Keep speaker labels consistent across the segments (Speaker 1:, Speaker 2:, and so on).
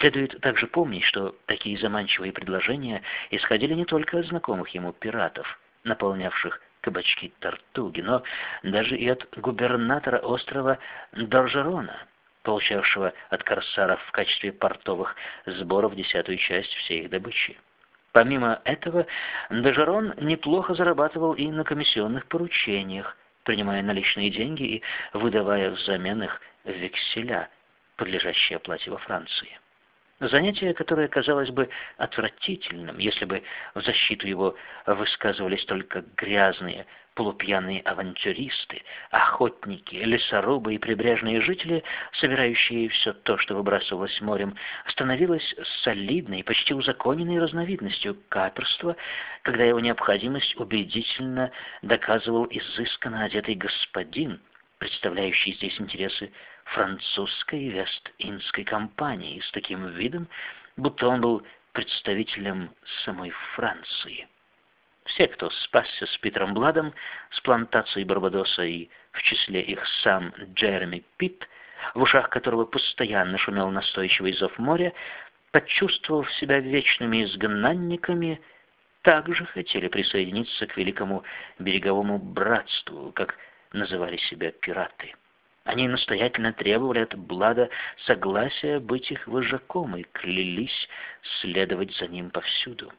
Speaker 1: Следует также помнить, что такие заманчивые предложения исходили не только от знакомых ему пиратов, наполнявших кабачки Тартуги, но даже и от губернатора острова Доржерона, получавшего от корсаров в качестве портовых сборов десятую часть всей их добычи. Помимо этого, Дежерон неплохо зарабатывал и на комиссионных поручениях, принимая наличные деньги и выдавая взамен их векселя, подлежащие оплате во Франции. Занятие, которое казалось бы отвратительным, если бы в защиту его высказывались только грязные, полупьяные авантюристы, охотники, лесорубы и прибрежные жители, собирающие все то, что выбрасывалось морем, становилось солидной, почти узаконенной разновидностью каперства, когда его необходимость убедительно доказывал изысканно одетый господин, представляющий здесь интересы французской Вест-Индской компании с таким видом, будто он был представителем самой Франции. Все, кто спасся с Питером Бладом, с плантацией Барбадоса и в числе их сам Джереми Питт, в ушах которого постоянно шумел настойчивый зов моря, почувствовав себя вечными изгнанниками, также хотели присоединиться к великому береговому братству, как называли себя пираты. Они настоятельно требовали от Блада согласия быть их вожаком и клялись следовать за ним повсюду.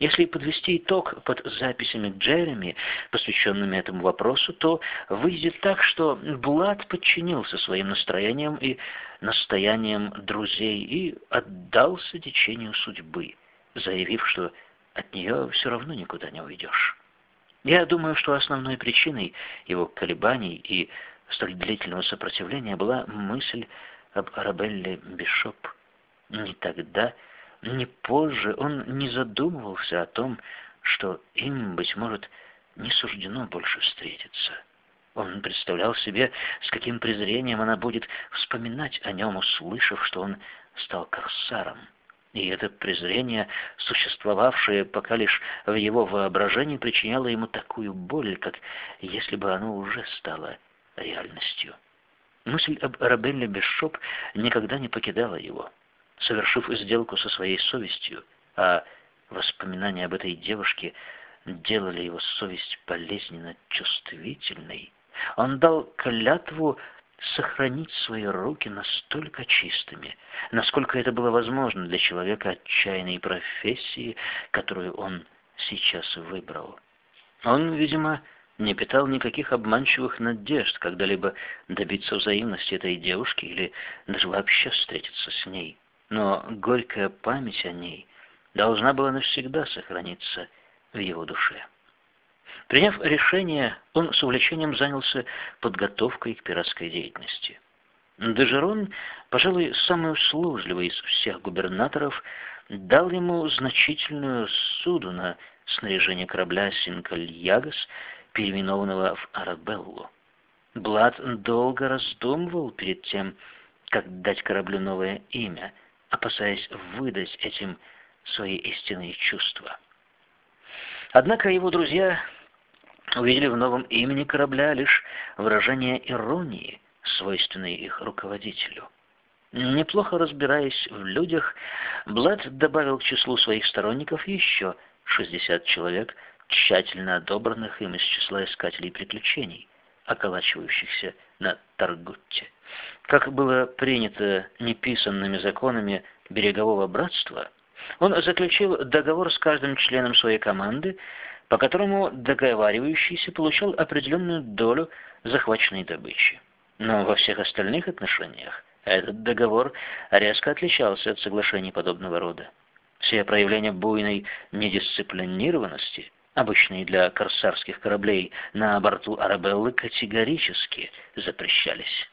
Speaker 1: Если подвести итог под записями Джереми, посвященными этому вопросу, то выйдет так, что Блад подчинился своим настроениям и настояниям друзей и отдался течению судьбы, заявив, что от нее все равно никуда не уйдешь. Я думаю, что основной причиной его колебаний и столь длительного сопротивления была мысль об Арабелле Бишоп. Ни тогда, ни позже он не задумывался о том, что им, быть может, не суждено больше встретиться. Он представлял себе, с каким презрением она будет вспоминать о нем, услышав, что он стал корсаром. И это презрение, существовавшее пока лишь в его воображении, причиняло ему такую боль, как если бы оно уже стало реальностью. Мысль об Арабелле Бешоп никогда не покидала его. Совершив сделку со своей совестью, а воспоминания об этой девушке делали его совесть болезненно чувствительной, он дал клятву сохранить свои руки настолько чистыми, насколько это было возможно для человека отчаянной профессии, которую он сейчас выбрал. Он, видимо, не питал никаких обманчивых надежд когда-либо добиться взаимности этой девушки или даже вообще встретиться с ней. Но горькая память о ней должна была навсегда сохраниться в его душе. Приняв решение, он с увлечением занялся подготовкой к пиратской деятельности. Дежерон, пожалуй, самый услужливый из всех губернаторов, дал ему значительную суду на снаряжение корабля «Синкальягас» переименованного в Арабеллу. Блад долго раздумывал перед тем, как дать кораблю новое имя, опасаясь выдать этим свои истинные чувства. Однако его друзья увидели в новом имени корабля лишь выражение иронии, свойственной их руководителю. Неплохо разбираясь в людях, Блад добавил к числу своих сторонников еще 60 человек – тщательно отобранных им из числа искателей приключений, околачивающихся на Таргутте. Как было принято неписанными законами берегового братства, он заключил договор с каждым членом своей команды, по которому договаривающийся получал определенную долю захваченной добычи. Но во всех остальных отношениях этот договор резко отличался от соглашений подобного рода. Все проявления буйной недисциплинированности – обычные для корсарских кораблей на борту Арабеллы, категорически запрещались.